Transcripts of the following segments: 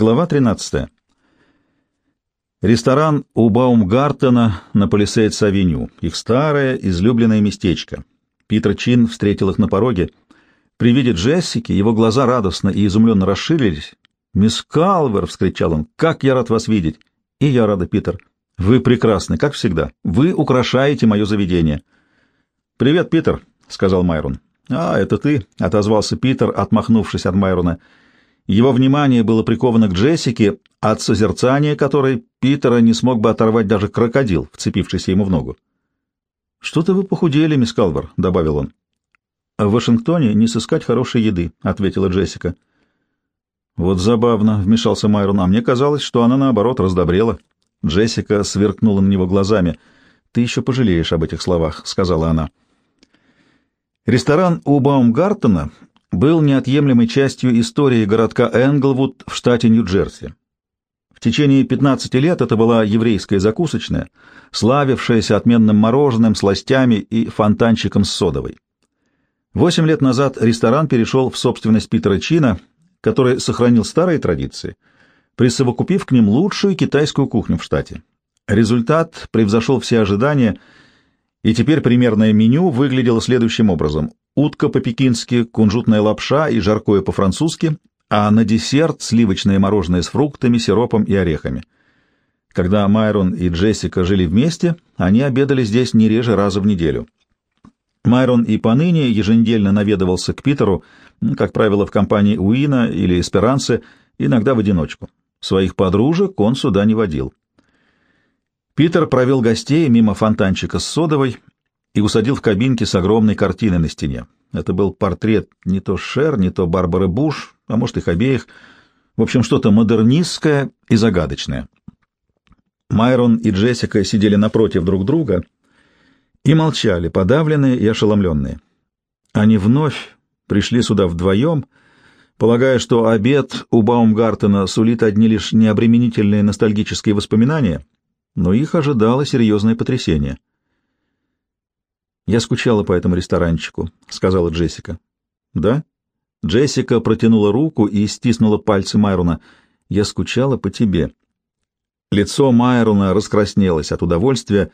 Глава 13. Ресторан у Баумгартена на Палисейдс-авеню. Их старое, излюбленное местечко. Питер Чин встретил их на пороге. При виде Джессики его глаза радостно и изумленно расширились. «Мисс Калвер!» — вскричал он. «Как я рад вас видеть!» «И я рада, Питер. Вы прекрасны, как всегда. Вы украшаете мое заведение». «Привет, Питер», — сказал Майрон. «А, это ты», — отозвался Питер, отмахнувшись от Майрона. Его внимание было приковано к Джессике, от созерцания которой Питера не смог бы оторвать даже крокодил, вцепившийся ему в ногу. «Что-то вы похудели, мисс Калвер», — добавил он. «В Вашингтоне не сыскать хорошей еды», — ответила Джессика. «Вот забавно», — вмешался Майрон, — «а мне казалось, что она, наоборот, раздобрела». Джессика сверкнула на него глазами. «Ты еще пожалеешь об этих словах», — сказала она. Ресторан у Баумгартена был неотъемлемой частью истории городка Энглвуд в штате Нью-Джерси. В течение 15 лет это была еврейская закусочная, славившаяся отменным мороженым, сластями и фонтанчиком с содовой. Восемь лет назад ресторан перешел в собственность Питера Чина, который сохранил старые традиции, присовокупив к ним лучшую китайскую кухню в штате. Результат превзошел все ожидания, и теперь примерное меню выглядело следующим образом утка по-пекински, кунжутная лапша и жаркое по-французски, а на десерт сливочное мороженое с фруктами, сиропом и орехами. Когда Майрон и Джессика жили вместе, они обедали здесь не реже раза в неделю. Майрон и поныне еженедельно наведывался к Питеру, как правило, в компании Уина или Эсперанцы, иногда в одиночку. Своих подружек он сюда не водил. Питер провел гостей мимо фонтанчика с содовой и усадил в кабинке с огромной картиной на стене. Это был портрет не то Шер, не то Барбары Буш, а может их обеих. В общем, что-то модернистское и загадочное. Майрон и Джессика сидели напротив друг друга и молчали, подавленные и ошеломленные. Они вновь пришли сюда вдвоем, полагая, что обед у Баумгартена сулит одни лишь необременительные ностальгические воспоминания, но их ожидало серьезное потрясение — «Я скучала по этому ресторанчику», — сказала Джессика. «Да?» Джессика протянула руку и стиснула пальцы Майрона. «Я скучала по тебе». Лицо Майрона раскраснелось от удовольствия,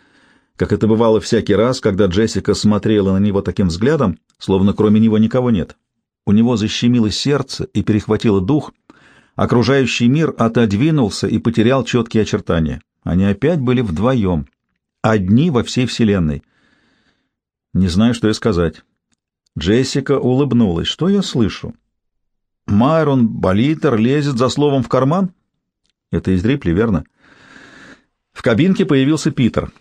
как это бывало всякий раз, когда Джессика смотрела на него таким взглядом, словно кроме него никого нет. У него защемило сердце и перехватило дух. Окружающий мир отодвинулся и потерял четкие очертания. Они опять были вдвоем, одни во всей вселенной — не знаю, что и сказать. Джессика улыбнулась. Что я слышу? Майрон Болитер лезет за словом в карман? Это из Рипли, верно? В кабинке появился Питер.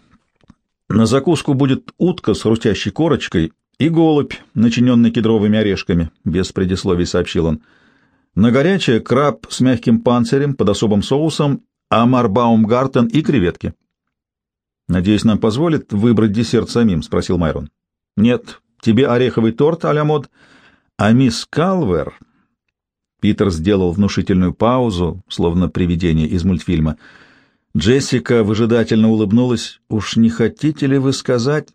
На закуску будет утка с хрустящей корочкой и голубь, начиненный кедровыми орешками, без предисловий сообщил он. На горячее краб с мягким панцирем под особым соусом, амар Баумгартен и креветки. «Надеюсь, нам позволят выбрать десерт самим?» — спросил Майрон. Нет, тебе ореховый торт а мод, а мисс Калвер... Питер сделал внушительную паузу, словно привидение из мультфильма. Джессика выжидательно улыбнулась. «Уж не хотите ли вы сказать...»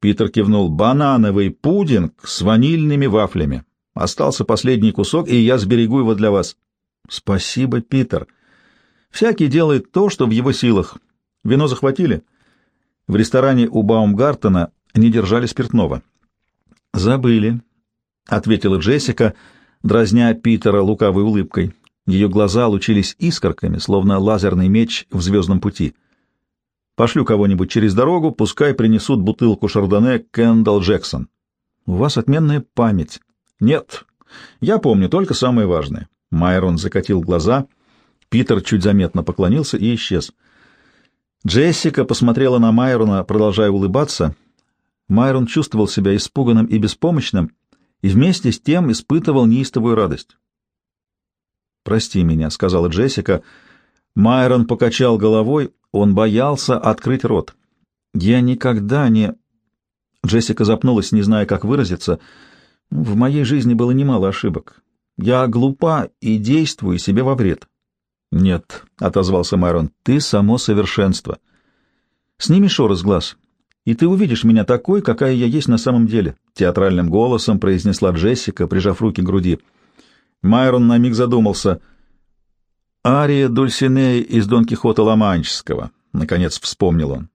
Питер кивнул. «Банановый пудинг с ванильными вафлями. Остался последний кусок, и я сберегу его для вас». «Спасибо, Питер. Всякий делает то, что в его силах. Вино захватили?» В ресторане у Баумгартена не держали спиртного. «Забыли», — ответила Джессика, дразня Питера лукавой улыбкой. Ее глаза лучились искорками, словно лазерный меч в звездном пути. «Пошлю кого-нибудь через дорогу, пускай принесут бутылку шардоне Кэндалл Джексон». «У вас отменная память». «Нет, я помню только самое важное». Майрон закатил глаза, Питер чуть заметно поклонился и исчез. Джессика посмотрела на Майрона, продолжая улыбаться — Майрон чувствовал себя испуганным и беспомощным, и вместе с тем испытывал неистовую радость. «Прости меня», — сказала Джессика. Майрон покачал головой, он боялся открыть рот. «Я никогда не...» Джессика запнулась, не зная, как выразиться. «В моей жизни было немало ошибок. Я глупа и действую себе во вред». «Нет», — отозвался Майрон, — «ты само совершенство». «Сними шоры с глаз и ты увидишь меня такой, какая я есть на самом деле», — театральным голосом произнесла Джессика, прижав руки к груди. Майрон на миг задумался. Ария Дульсинея из Дон Кихота Ломанческого, — наконец вспомнил он.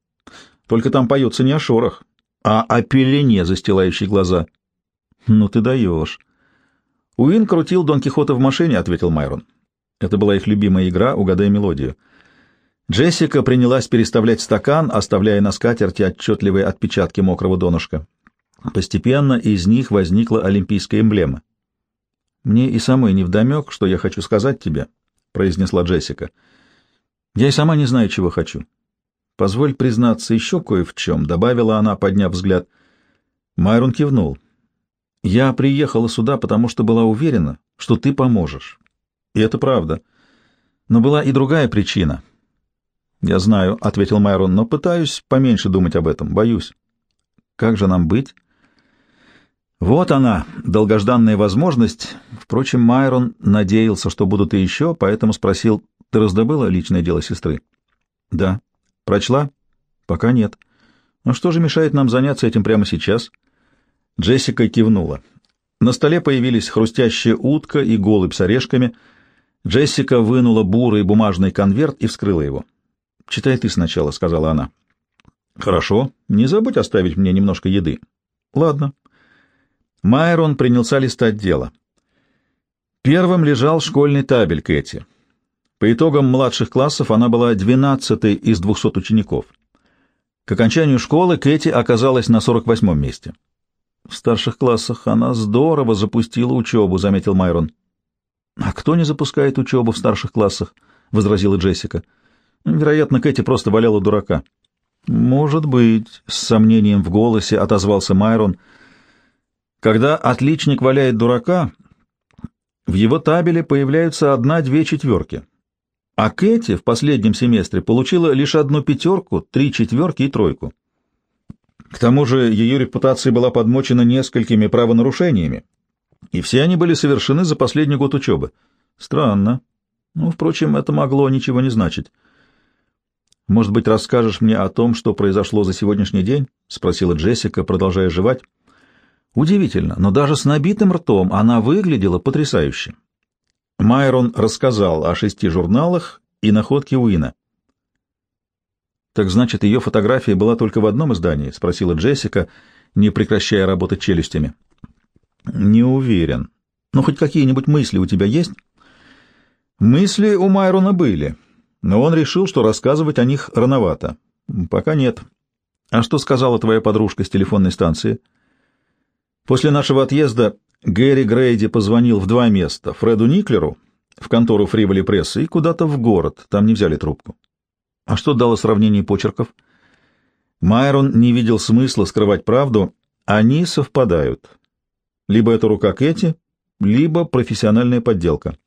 Только там поется не о шорах, а о пелене, застилающей глаза. — Ну ты даешь. — Уин крутил Дон Кихота в машине, — ответил Майрон. Это была их любимая игра «Угадай мелодию». Джессика принялась переставлять стакан, оставляя на скатерти отчетливые отпечатки мокрого донышка. Постепенно из них возникла олимпийская эмблема. «Мне и самой невдомек, что я хочу сказать тебе», — произнесла Джессика. «Я и сама не знаю, чего хочу. Позволь признаться еще кое в чем», — добавила она, подняв взгляд. Майрон кивнул. «Я приехала сюда, потому что была уверена, что ты поможешь. И это правда. Но была и другая причина». «Я знаю», — ответил Майрон, — «но пытаюсь поменьше думать об этом, боюсь». «Как же нам быть?» Вот она, долгожданная возможность. Впрочем, Майрон надеялся, что будут и еще, поэтому спросил, ты раздобыла личное дело сестры? Да. Прочла? Пока нет. Ну что же мешает нам заняться этим прямо сейчас? Джессика кивнула. На столе появились хрустящая утка и голубь с орешками. Джессика вынула бурый бумажный конверт и вскрыла его. «Читай ты сначала», — сказала она. «Хорошо. Не забудь оставить мне немножко еды». «Ладно». Майрон принялся листать дело. Первым лежал школьный табель Кэти. По итогам младших классов она была двенадцатой из двухсот учеников. К окончанию школы Кэти оказалась на сорок восьмом месте. В старших классах она здорово запустила учебу, заметил Майрон. А кто не запускает учебу в старших классах? возразила Джессика. Вероятно, Кэти просто валяла дурака. Может быть, с сомнением в голосе отозвался Майрон — когда отличник валяет дурака, в его табеле появляются одна-две четверки. А Кэти в последнем семестре получила лишь одну пятерку, три четверки и тройку. К тому же ее репутация была подмочена несколькими правонарушениями, и все они были совершены за последний год учебы. Странно. Ну, впрочем, это могло ничего не значить. «Может быть, расскажешь мне о том, что произошло за сегодняшний день?» — спросила Джессика, продолжая жевать. Удивительно, но даже с набитым ртом она выглядела потрясающе. Майрон рассказал о шести журналах и находке Уина. «Так значит, ее фотография была только в одном издании?» — спросила Джессика, не прекращая работать челюстями. «Не уверен. Но хоть какие-нибудь мысли у тебя есть?» «Мысли у Майрона были, но он решил, что рассказывать о них рановато. Пока нет. А что сказала твоя подружка с телефонной станции?» После нашего отъезда Гэри Грейди позвонил в два места. Фреду Никлеру, в контору Фриволи Пресс, и куда-то в город. Там не взяли трубку. А что дало сравнение почерков? Майрон не видел смысла скрывать правду. Они совпадают. Либо это рука Кэти, либо профессиональная подделка.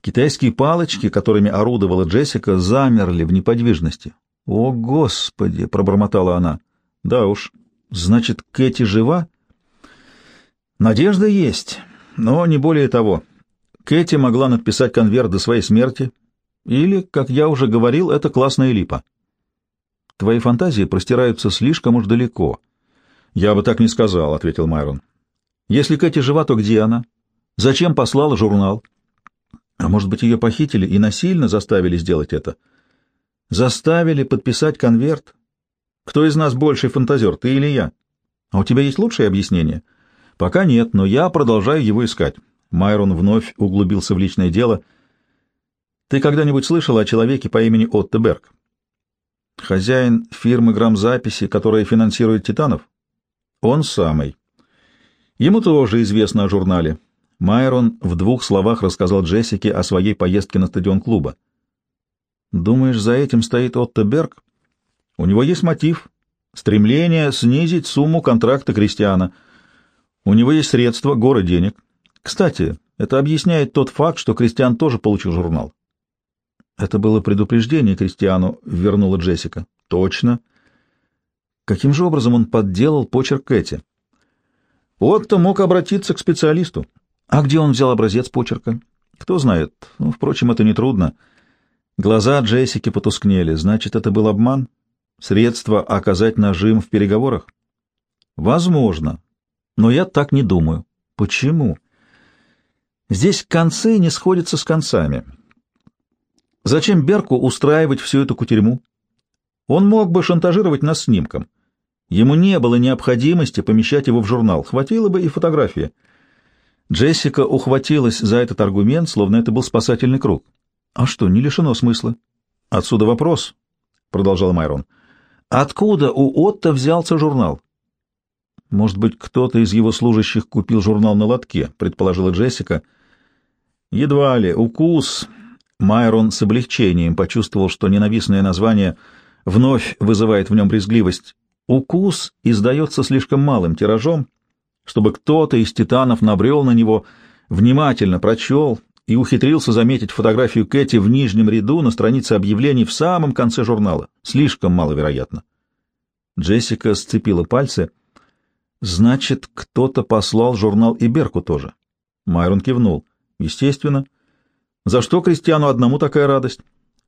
Китайские палочки, которыми орудовала Джессика, замерли в неподвижности. «О, Господи!» — пробормотала она. «Да уж. Значит, Кэти жива?» Надежда есть, но не более того. Кэти могла написать конверт до своей смерти, или, как я уже говорил, это классная липа. Твои фантазии простираются слишком уж далеко. Я бы так не сказал, — ответил Майрон. Если Кэти жива, то где она? Зачем послала журнал? А может быть, ее похитили и насильно заставили сделать это? Заставили подписать конверт? Кто из нас больший фантазер, ты или я? А у тебя есть лучшее объяснение? — Пока нет, но я продолжаю его искать. Майрон вновь углубился в личное дело. Ты когда-нибудь слышал о человеке по имени Отто Берг? Хозяин фирмы грамзаписи, которая финансирует «Титанов»? Он самый. Ему тоже известно о журнале. Майрон в двух словах рассказал Джессике о своей поездке на стадион клуба. «Думаешь, за этим стоит Отто Берг? У него есть мотив — стремление снизить сумму контракта Кристиана — у него есть средства, горы денег. Кстати, это объясняет тот факт, что Кристиан тоже получил журнал. Это было предупреждение Кристиану, вернула Джессика. Точно. Каким же образом он подделал почерк Кэти? Отто мог обратиться к специалисту. А где он взял образец почерка? Кто знает. Ну, впрочем, это нетрудно. Глаза Джессики потускнели. Значит, это был обман? Средство оказать нажим в переговорах? Возможно. Но я так не думаю. Почему? Здесь концы не сходятся с концами. Зачем Берку устраивать всю эту кутерьму? Он мог бы шантажировать нас снимком. Ему не было необходимости помещать его в журнал, хватило бы и фотографии. Джессика ухватилась за этот аргумент, словно это был спасательный круг. А что, не лишено смысла? Отсюда вопрос, — продолжал Майрон. Откуда у Отто взялся журнал? Может быть, кто-то из его служащих купил журнал на лотке, предположила Джессика. Едва ли. Укус. Майрон с облегчением почувствовал, что ненавистное название вновь вызывает в нем брезгливость. Укус издается слишком малым тиражом, чтобы кто-то из титанов набрел на него, внимательно прочел и ухитрился заметить фотографию Кэти в нижнем ряду на странице объявлений в самом конце журнала. Слишком маловероятно. Джессика сцепила пальцы — Значит, кто-то послал журнал и Берку тоже. Майрон кивнул. Естественно. За что крестьяну одному такая радость?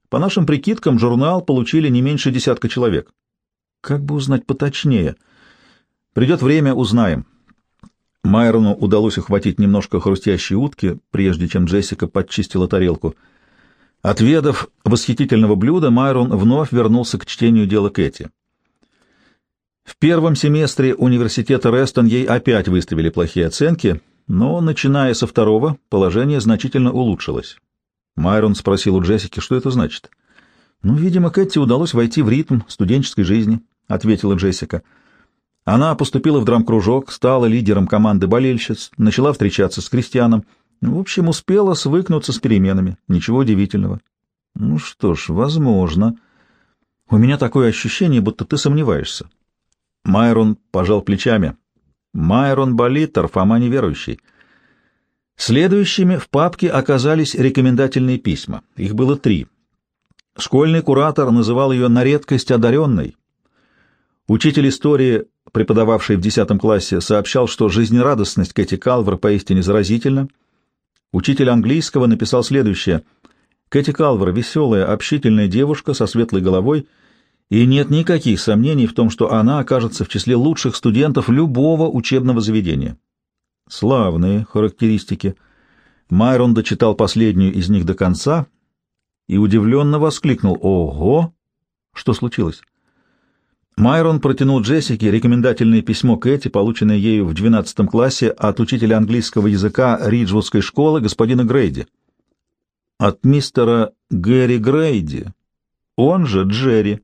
По нашим прикидкам, журнал получили не меньше десятка человек. Как бы узнать поточнее? Придет время, узнаем. Майрону удалось ухватить немножко хрустящей утки, прежде чем Джессика подчистила тарелку. Отведав восхитительного блюда, Майрон вновь вернулся к чтению дела Кэти. В первом семестре университета Рестон ей опять выставили плохие оценки, но, начиная со второго, положение значительно улучшилось. Майрон спросил у Джессики, что это значит. «Ну, видимо, Кэти удалось войти в ритм студенческой жизни», — ответила Джессика. Она поступила в драм-кружок, стала лидером команды болельщиц, начала встречаться с крестьяном. В общем, успела свыкнуться с переменами. Ничего удивительного. Ну что ж, возможно. У меня такое ощущение, будто ты сомневаешься. Майрон пожал плечами. Майрон Болитер, Фома неверующий. Следующими в папке оказались рекомендательные письма. Их было три. Школьный куратор называл ее на редкость одаренной. Учитель истории, преподававший в десятом классе, сообщал, что жизнерадостность Кэти Калвер поистине заразительна. Учитель английского написал следующее. «Кэти Калвер — веселая, общительная девушка со светлой головой — и нет никаких сомнений в том, что она окажется в числе лучших студентов любого учебного заведения. Славные характеристики. Майрон дочитал последнюю из них до конца и удивленно воскликнул «Ого!» Что случилось? Майрон протянул Джессике рекомендательное письмо Кэти, полученное ею в 12 классе от учителя английского языка Риджвудской школы господина Грейди. От мистера Гэри Грейди, он же Джерри.